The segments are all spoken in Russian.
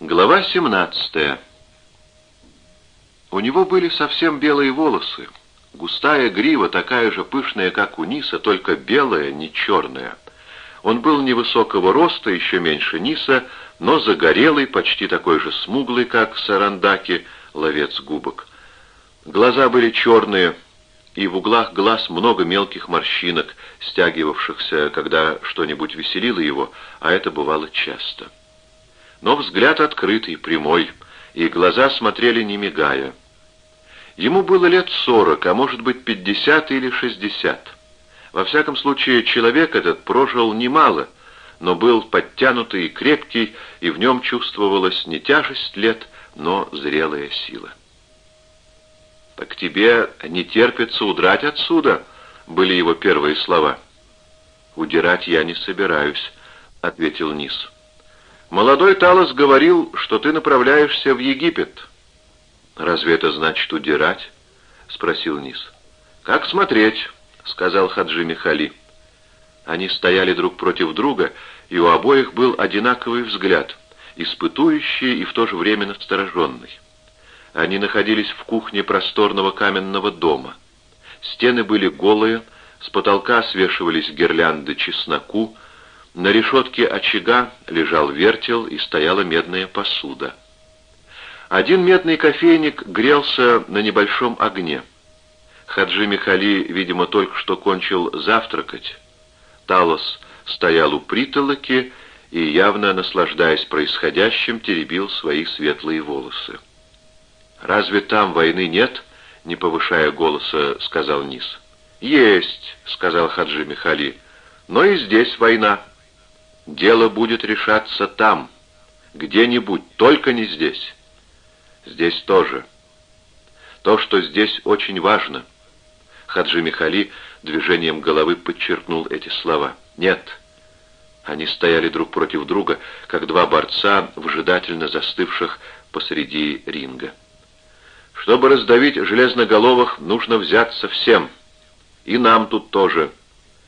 Глава 17 У него были совсем белые волосы, густая грива, такая же пышная, как у Ниса, только белая, не черная. Он был невысокого роста, еще меньше Ниса, но загорелый, почти такой же смуглый, как Сарандаки, ловец губок. Глаза были черные, и в углах глаз много мелких морщинок, стягивавшихся, когда что-нибудь веселило его, а это бывало часто но взгляд открытый, прямой, и глаза смотрели не мигая. Ему было лет сорок, а может быть пятьдесят или шестьдесят. Во всяком случае, человек этот прожил немало, но был подтянутый и крепкий, и в нем чувствовалась не тяжесть лет, но зрелая сила. «Так тебе не терпится удрать отсюда?» — были его первые слова. «Удирать я не собираюсь», — ответил Низ. Молодой Талос говорил, что ты направляешься в Египет. Разве это значит удирать? Спросил Низ. Как смотреть, сказал Хаджи Михали. Они стояли друг против друга, и у обоих был одинаковый взгляд, испытующий и в то же время настороженный. Они находились в кухне просторного каменного дома. Стены были голые, с потолка свешивались гирлянды чесноку, на решетке очага лежал вертел и стояла медная посуда. Один медный кофейник грелся на небольшом огне. Хаджи Михали, видимо, только что кончил завтракать. Талос стоял у притолоки и, явно наслаждаясь происходящим, теребил свои светлые волосы. «Разве там войны нет?» — не повышая голоса, сказал Низ. «Есть», — сказал Хаджи Михали, — «но и здесь война». Дело будет решаться там, где-нибудь, только не здесь. Здесь тоже. То, что здесь очень важно. Хаджи Михали движением головы подчеркнул эти слова. Нет. Они стояли друг против друга, как два борца, вжидательно застывших посреди ринга. Чтобы раздавить железноголовых, нужно взяться всем. И нам тут тоже.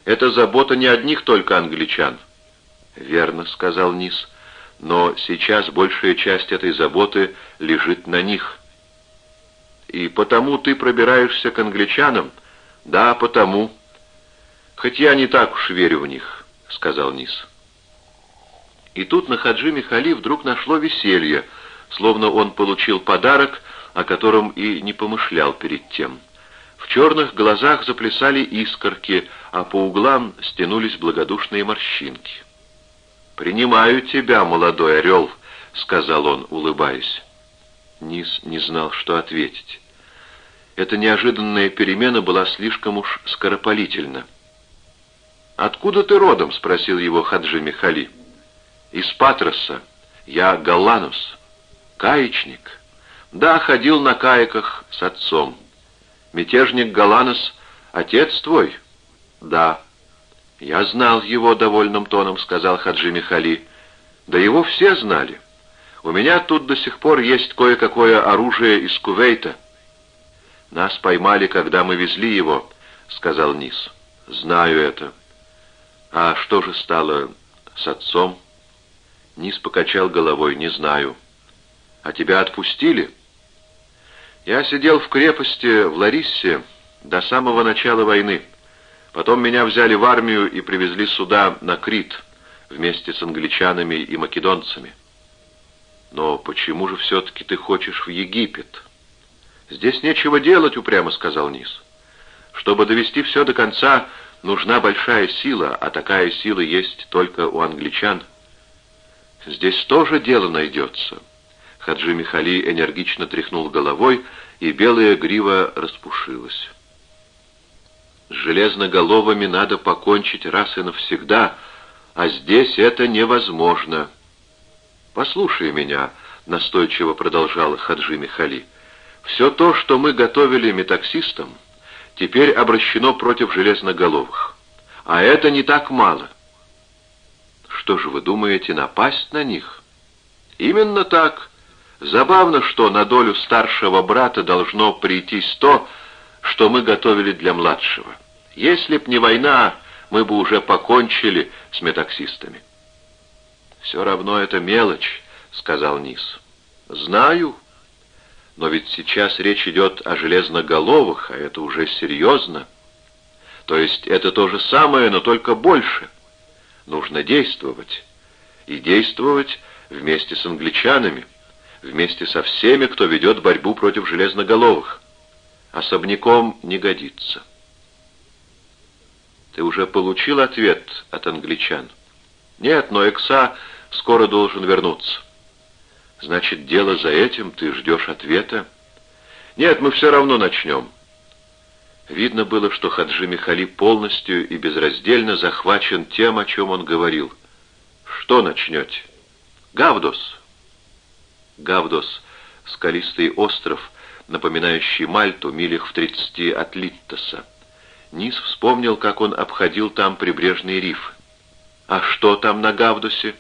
Это забота не одних только англичан. «Верно», — сказал Низ, — «но сейчас большая часть этой заботы лежит на них». «И потому ты пробираешься к англичанам?» «Да, потому». «Хоть я не так уж верю в них», — сказал Низ. И тут на Хаджи Михали вдруг нашло веселье, словно он получил подарок, о котором и не помышлял перед тем. В черных глазах заплясали искорки, а по углам стянулись благодушные морщинки. «Принимаю тебя, молодой орел», — сказал он, улыбаясь. Низ не знал, что ответить. Эта неожиданная перемена была слишком уж скоропалительна. «Откуда ты родом?» — спросил его Хаджи Михали. «Из Патроса. Я Галланус. Каечник. Да, ходил на каяках с отцом. Мятежник Галанус — отец твой?» «Да». «Я знал его довольным тоном», — сказал Хаджи Михали. «Да его все знали. У меня тут до сих пор есть кое-какое оружие из Кувейта». «Нас поймали, когда мы везли его», — сказал Низ. «Знаю это». «А что же стало с отцом?» Низ покачал головой. «Не знаю». «А тебя отпустили?» «Я сидел в крепости в Лариссе до самого начала войны». Потом меня взяли в армию и привезли сюда, на Крит, вместе с англичанами и македонцами. Но почему же все-таки ты хочешь в Египет? Здесь нечего делать, упрямо сказал Низ. Чтобы довести все до конца, нужна большая сила, а такая сила есть только у англичан. Здесь тоже дело найдется. Хаджи Михали энергично тряхнул головой, и белая грива распушилась. С железноголовыми надо покончить раз и навсегда, а здесь это невозможно. «Послушай меня», — настойчиво продолжала Хаджи Михали. «Все то, что мы готовили метаксистам, теперь обращено против железноголовых. А это не так мало». «Что же вы думаете, напасть на них?» «Именно так. Забавно, что на долю старшего брата должно прийтись то, что мы готовили для младшего. Если б не война, мы бы уже покончили с метаксистами. «Все равно это мелочь», —— сказал Низ. «Знаю. Но ведь сейчас речь идет о железноголовых, а это уже серьезно. То есть это то же самое, но только больше. Нужно действовать. И действовать вместе с англичанами, вместе со всеми, кто ведет борьбу против железноголовых. Особняком не годится». «Ты уже получил ответ от англичан?» «Нет, но Экса скоро должен вернуться». Значит, дело за этим, ты ждешь ответа? Нет, мы все равно начнем. Видно было, что Хаджи Михали полностью и безраздельно захвачен тем, о чем он говорил. Что начнете? Гавдос. Гавдос — скалистый остров, напоминающий Мальту, милях в тридцати от Литтоса. Низ вспомнил, как он обходил там прибрежный риф. А что там на Гавдосе?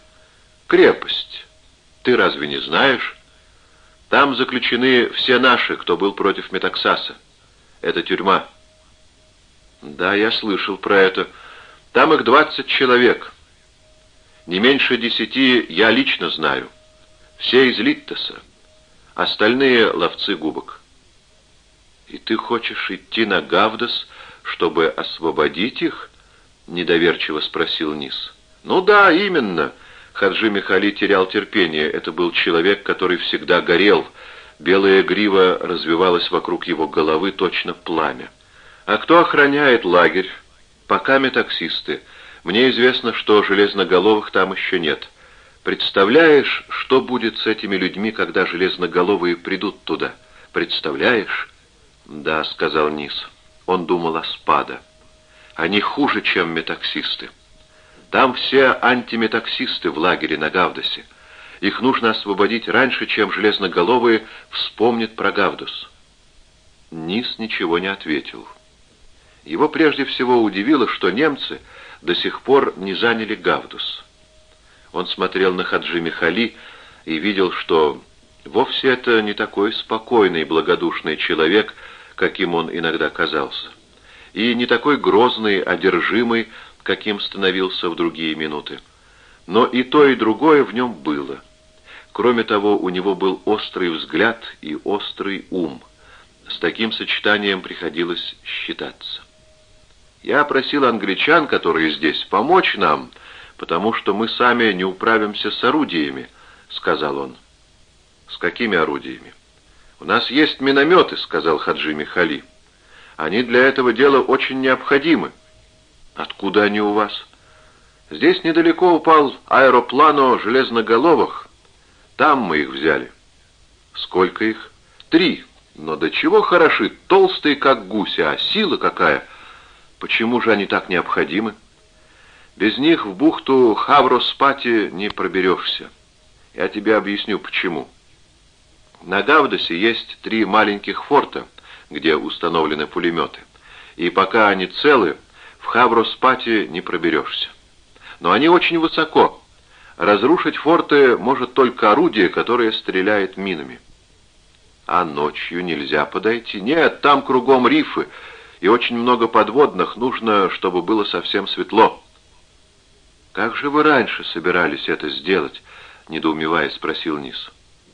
Крепость. Ты разве не знаешь? Там заключены все наши, кто был против Метаксаса. Это тюрьма. Да, я слышал про это. Там их двадцать человек. Не меньше десяти я лично знаю. Все из Литтоса. Остальные — ловцы губок. И ты хочешь идти на Гавдос, чтобы освободить их? Недоверчиво спросил Низ. Ну да, именно. Хаджи Михали терял терпение. Это был человек, который всегда горел. Белая грива развивалась вокруг его головы, точно пламя. «А кто охраняет лагерь?» «Пока метаксисты. Мне известно, что железноголовых там еще нет. Представляешь, что будет с этими людьми, когда железноголовые придут туда? Представляешь?» «Да», — сказал Низ. Он думал о спада. «Они хуже, чем метаксисты». Там все антиметаксисты в лагере на Гавдосе. Их нужно освободить раньше, чем железноголовые вспомнят про Гавдус. Низ ничего не ответил. Его прежде всего удивило, что немцы до сих пор не заняли Гавдус. Он смотрел на Хаджи Михали и видел, что вовсе это не такой спокойный благодушный человек, каким он иногда казался, и не такой грозный, одержимый, каким становился в другие минуты. Но и то, и другое в нем было. Кроме того, у него был острый взгляд и острый ум. С таким сочетанием приходилось считаться. Я просил англичан, которые здесь, помочь нам, потому что мы сами не управимся с орудиями, — сказал он. С какими орудиями? У нас есть минометы, — сказал Хаджи Михали. Они для этого дела очень необходимы. Откуда они у вас? Здесь недалеко упал аэроплано железноголовых. Там мы их взяли. Сколько их? Три. Но до чего хороши, толстые, как гуси, а сила какая? Почему же они так необходимы? Без них в бухту Хавроспати не проберешься. Я тебе объясню, почему. На Гавдосе есть три маленьких форта, где установлены пулеметы. И пока они целы, в Хавроспате не проберешься. Но они очень высоко. Разрушить форты может только орудие, которое стреляет минами. А ночью нельзя подойти. Нет, там кругом рифы и очень много подводных. Нужно, чтобы было совсем светло. «Как же вы раньше собирались это сделать?» — недоумевая спросил Низ.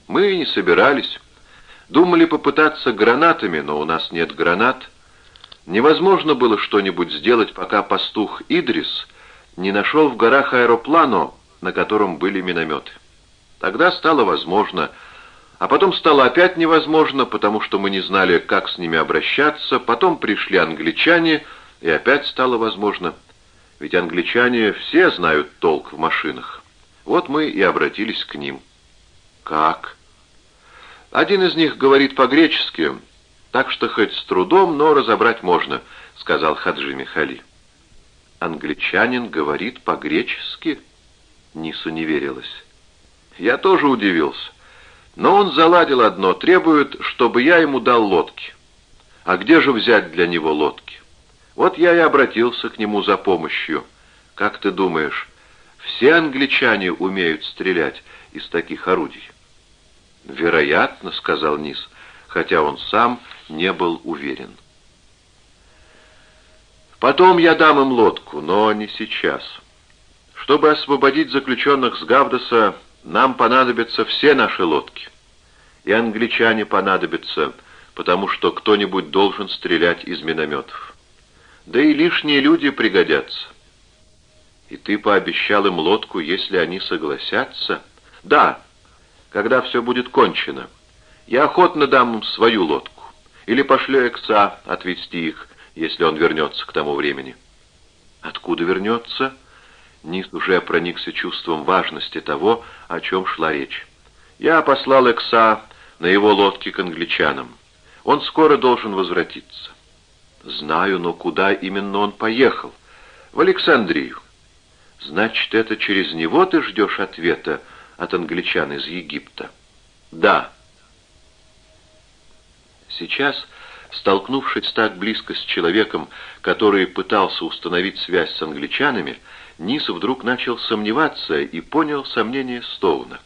«Мы не собирались. Думали попытаться гранатами, но у нас нет гранат». Невозможно было что-нибудь сделать, пока пастух Идрис не нашел в горах аэроплано, на котором были минометы. Тогда стало возможно, а потом стало опять невозможно, потому что мы не знали, как с ними обращаться, потом пришли англичане, и опять стало возможно. Ведь англичане все знают толк в машинах. Вот мы и обратились к ним. Как? Один из них говорит по-гречески, так что хоть с трудом, но разобрать можно», — сказал Хаджи Михали. «Англичанин говорит по-гречески?» Нису не верилось. «Я тоже удивился. Но он заладил одно, требует, чтобы я ему дал лодки. А где же взять для него лодки? Вот я и обратился к нему за помощью. Как ты думаешь, все англичане умеют стрелять из таких орудий?» «Вероятно», — сказал Нис, хотя он сам не был уверен. «Потом я дам им лодку, но не сейчас. Чтобы освободить заключенных с Гавдоса, нам понадобятся все наши лодки. И англичане понадобятся, потому что кто-нибудь должен стрелять из минометов. Да и лишние люди пригодятся. И ты пообещал им лодку, если они согласятся? Да, когда все будет кончено. Я охотно дам свою лодку. Или пошлю Экса отвезти их, если он вернется к тому времени. Откуда вернется? Низ уже проникся чувством важности того, о чем шла речь. Я послал Экса на его лодке к англичанам. Он скоро должен возвратиться. Знаю, но куда именно он поехал? В Александрию. Значит, это через него ты ждешь ответа от англичан из Египта? Да. Сейчас, столкнувшись так близко с человеком, который пытался установить связь с англичанами, Низ вдруг начал сомневаться и понял сомнение Стоуна.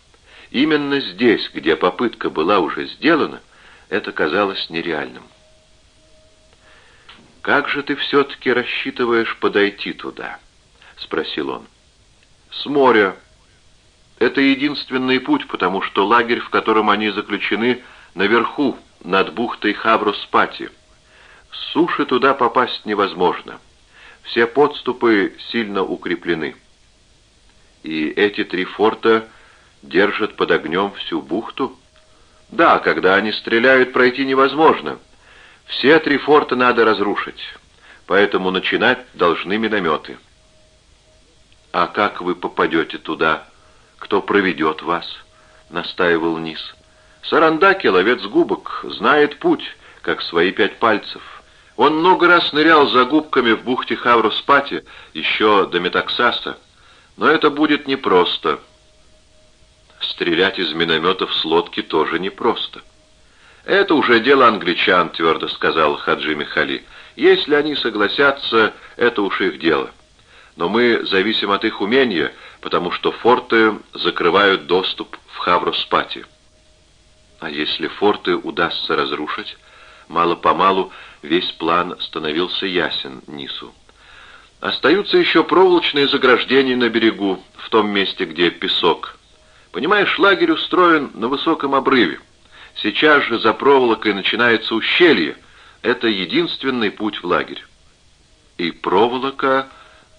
Именно здесь, где попытка была уже сделана, это казалось нереальным. «Как же ты все-таки рассчитываешь подойти туда?» — спросил он. «С моря. Это единственный путь, потому что лагерь, в котором они заключены, наверху, над бухтой Хавроспати. С суши туда попасть невозможно. Все подступы сильно укреплены. И эти три форта держат под огнем всю бухту? Да, когда они стреляют, пройти невозможно. Все три форта надо разрушить, поэтому начинать должны минометы. А как вы попадете туда? Кто проведет вас? Настаивал Низ. Сарандаки, ловец губок, знает путь, как свои пять пальцев. Он много раз нырял за губками в бухте Хавроспати, еще до Метаксаса. Но это будет непросто. Стрелять из минометов с лодки тоже непросто. «Это уже дело англичан», — твердо сказал Хаджи Михали. «Если они согласятся, это уж их дело. Но мы зависим от их умения, потому что форты закрывают доступ в Хавроспати». А если форты удастся разрушить? Мало-помалу весь план становился ясен Нису. Остаются еще проволочные заграждения на берегу, в том месте, где песок. Понимаешь, лагерь устроен на высоком обрыве. Сейчас же за проволокой начинается ущелье. Это единственный путь в лагерь. И проволока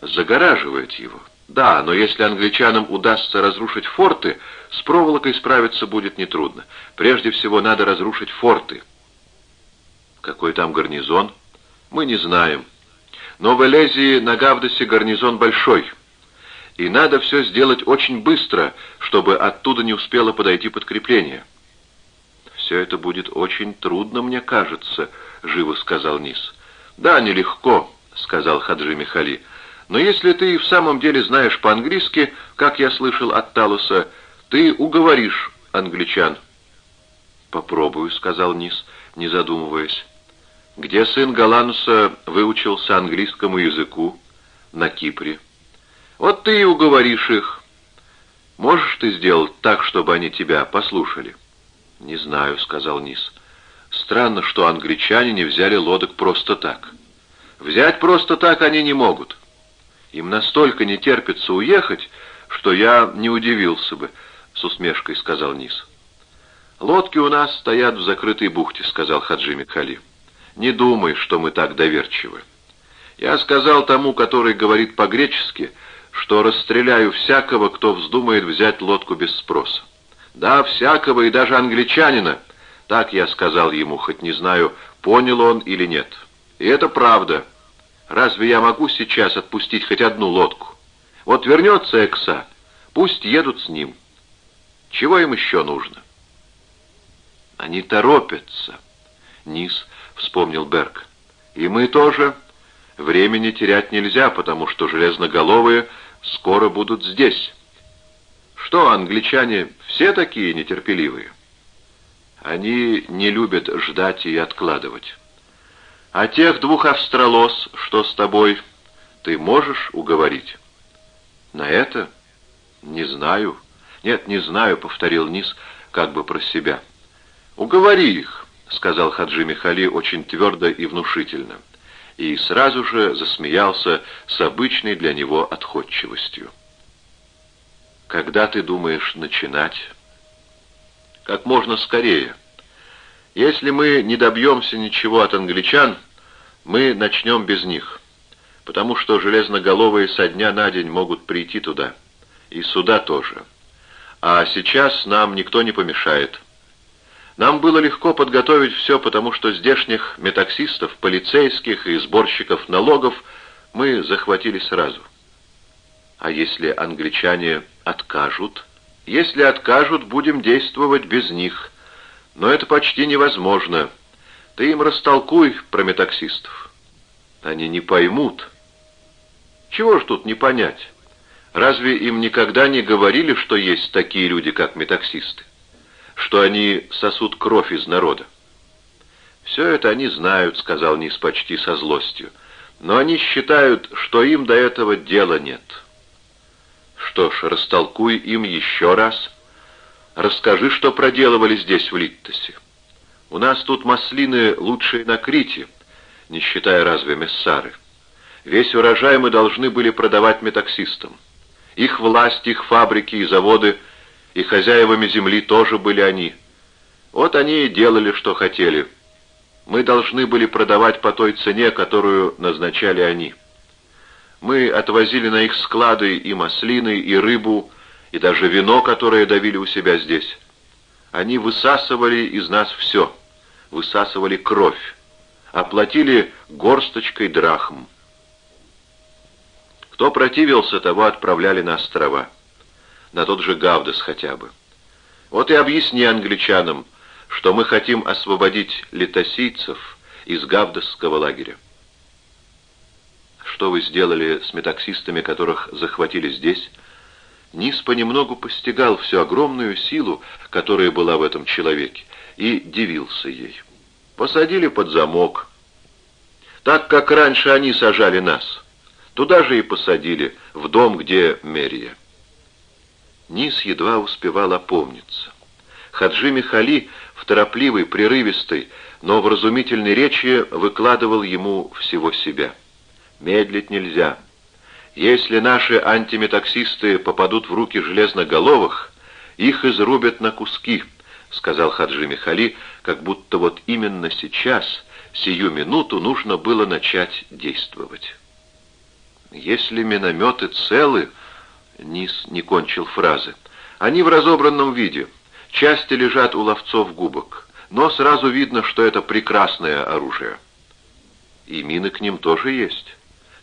загораживает его. Да, но если англичанам удастся разрушить форты, с проволокой справиться будет нетрудно. Прежде всего надо разрушить форты. Какой там гарнизон? Мы не знаем. Но в Элезии на Гавдосе гарнизон большой. И надо все сделать очень быстро, чтобы оттуда не успело подойти подкрепление. «Все это будет очень трудно, мне кажется», — живо сказал Низ. «Да, нелегко», — сказал Хаджи Михали. Но если ты в самом деле знаешь по-английски, как я слышал от Талуса, ты уговоришь англичан. «Попробую», — сказал Низ, не задумываясь. «Где сын Галануса выучился английскому языку?» «На Кипре». «Вот ты и уговоришь их. Можешь ты сделать так, чтобы они тебя послушали?» «Не знаю», — сказал Низ. «Странно, что англичане не взяли лодок просто так. Взять просто так они не могут. Им настолько не терпится уехать, что я не удивился бы, — с усмешкой сказал Низ. «Лодки у нас стоят в закрытой бухте», — сказал Хаджи Микхали. «Не думай, что мы так доверчивы. Я сказал тому, который говорит по-гречески, что расстреляю всякого, кто вздумает взять лодку без спроса. Да, всякого и даже англичанина. Так я сказал ему, хоть не знаю, понял он или нет. И это правда». Разве я могу сейчас отпустить хоть одну лодку? Вот вернется Экса, пусть едут с ним. Чего им еще нужно? Они торопятся. Низ вспомнил Берг. И мы тоже. Времени терять нельзя, потому что железноголовые скоро будут здесь. Что, англичане все такие нетерпеливые? Они не любят ждать и откладывать. А тех двух австралос, что с тобой, ты можешь уговорить? На это? Не знаю. Нет, не знаю, повторил Низ, как бы про себя. Уговори их, сказал Хаджи Михали очень твердо и внушительно. И сразу же засмеялся с обычной для него отходчивостью. Когда ты думаешь начинать? Как можно скорее. Если мы не добьемся ничего от англичан, мы начнем без них, потому что железноголовые со дня на день могут прийти туда, и сюда тоже. А сейчас нам никто не помешает. Нам было легко подготовить все, потому что здешних метаксистов, полицейских и сборщиков налогов мы захватили сразу. А если англичане откажут? Если откажут, будем действовать без них. Но это почти невозможно. Ты им растолкуй про метаксистов. Они не поймут. Чего ж тут не понять? Разве им никогда не говорили, что есть такие люди, как метаксисты? Что они сосут кровь из народа? «Все это они знают», — сказал Низ почти со злостью. «Но они считают, что им до этого дела нет». «Что ж, растолкуй им еще раз. Расскажи, что проделывали здесь, в Литтосе. У нас тут маслины лучшие на Крите, не считая разве мессары. Весь урожай мы должны были продавать метаксистам. Их власть, их фабрики и заводы, и хозяевами земли тоже были они. Вот они и делали, что хотели. Мы должны были продавать по той цене, которую назначали они. Мы отвозили на их склады и маслины, и рыбу, и даже вино, которое давили у себя здесь. Они высасывали из нас все, высасывали кровь, оплатили горсточкой драхм. Кто противился, того отправляли на острова. На тот же Гавдес хотя бы. Вот и объясни англичанам, что мы хотим освободить летосийцев из Гавдесского лагеря. Что вы сделали с метаксистами, которых захватили здесь? Низ понемногу постигал всю огромную силу, которая была в этом человеке, и дивился ей. Посадили под замок, так как раньше они сажали нас. Туда же и посадили, в дом, где Мерия. Низ едва успевал опомниться. Хаджи Михали в торопливой, прерывистой, но вразумительной речи выкладывал ему всего себя. Медлить нельзя. Если наши антиметаксисты попадут в руки железноголовых, их изрубят на куски, сказал Хаджи Михали, как будто вот именно сейчас, сию минуту, нужно было начать действовать. Если минометы целы, Низ не кончил фразы, они в разобранном виде, части лежат у ловцов губок, но сразу видно, что это прекрасное оружие. И мины к ним тоже есть.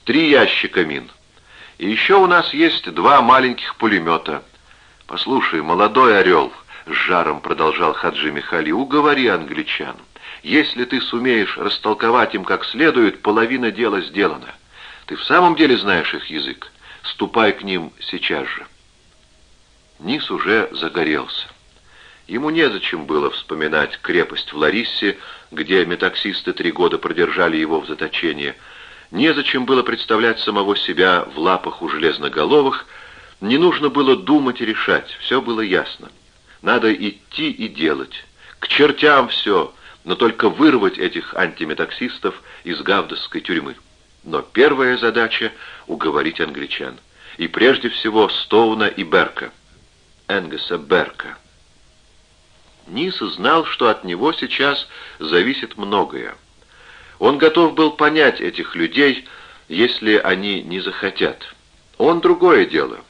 Три ящика мин. И еще у нас есть два маленьких пулемета. Послушай, молодой орел, с жаром продолжал Хаджи Михали, уговори англичан. Если ты сумеешь растолковать им как следует, половина дела сделана. Ты в самом деле знаешь их язык? Ступай к ним сейчас же. Низ уже загорелся. Ему незачем было вспоминать крепость в Лариссе, где метаксисты три года продержали его в заточении. Незачем было представлять самого себя в лапах у железноголовых. Не нужно было думать и решать. Все было ясно. Надо идти и делать. К чертям все, но только вырвать этих антиметаксистов из гавдовской тюрьмы. Но первая задача — уговорить англичан. И прежде всего Стоуна и Берка. Энгеса Берка. Низ знал, что от него сейчас зависит многое. Он готов был понять этих людей, если они не захотят. Он другое дело.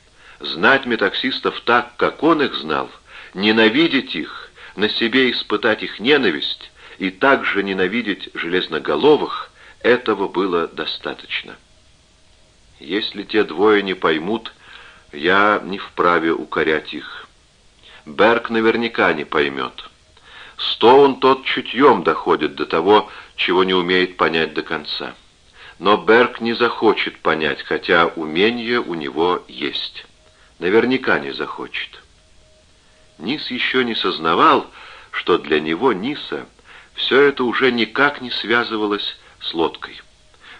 Знать метаксистов так, как он их знал, ненавидеть их, на себе испытать их ненависть и также ненавидеть железноголовых — этого было достаточно. Если те двое не поймут, я не вправе укорять их. Берг наверняка не поймет. Стоун тот чутьем доходит до того, чего не умеет понять до конца. Но Берг не захочет понять, хотя умение у него есть. Наверняка не захочет. Нис еще не сознавал, что для него, Ниса, все это уже никак не связывалось с лодкой.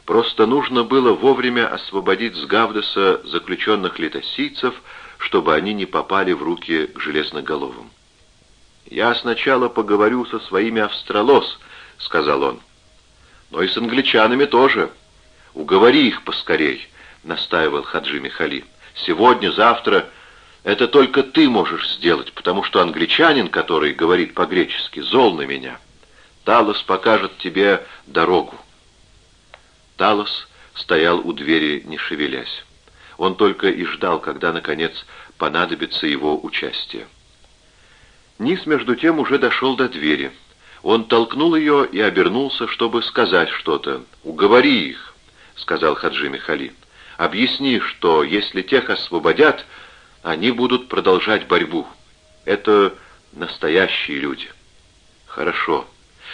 Просто нужно было вовремя освободить с Гавдеса заключенных летосийцев, чтобы они не попали в руки к железноголовым. «Я сначала поговорю со своими австралос», — сказал он. «Но и с англичанами тоже. Уговори их поскорей», — настаивал Хаджи Михали. «Сегодня, завтра. Это только ты можешь сделать, потому что англичанин, который говорит по-гречески, зол на меня. Талос покажет тебе дорогу. Талос стоял у двери, не шевелясь. Он только и ждал, когда, наконец, понадобится его участие. Низ, между тем, уже дошел до двери. Он толкнул ее и обернулся, чтобы сказать что-то. «Уговори их», — сказал Хаджи Михали. «Объясни, что если тех освободят, они будут продолжать борьбу. Это настоящие люди». «Хорошо.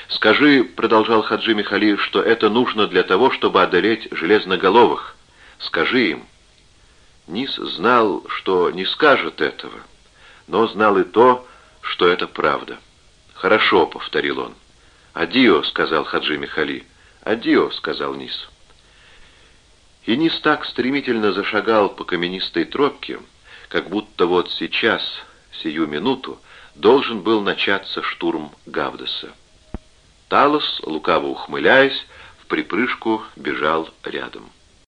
Скажи», — продолжал Хаджи Михали, — «что это нужно для того, чтобы одолеть железноголовых. Скажи им». Низ знал, что не скажет этого, но знал и то, что это правда. «Хорошо», — повторил он. «Адио», — сказал Хаджи Михали. «Адио», — сказал Низ. И Низ так стремительно зашагал по каменистой тропке, как будто вот сейчас, сию минуту, должен был начаться штурм Гавдеса. Талос, лукаво ухмыляясь, в припрыжку бежал рядом.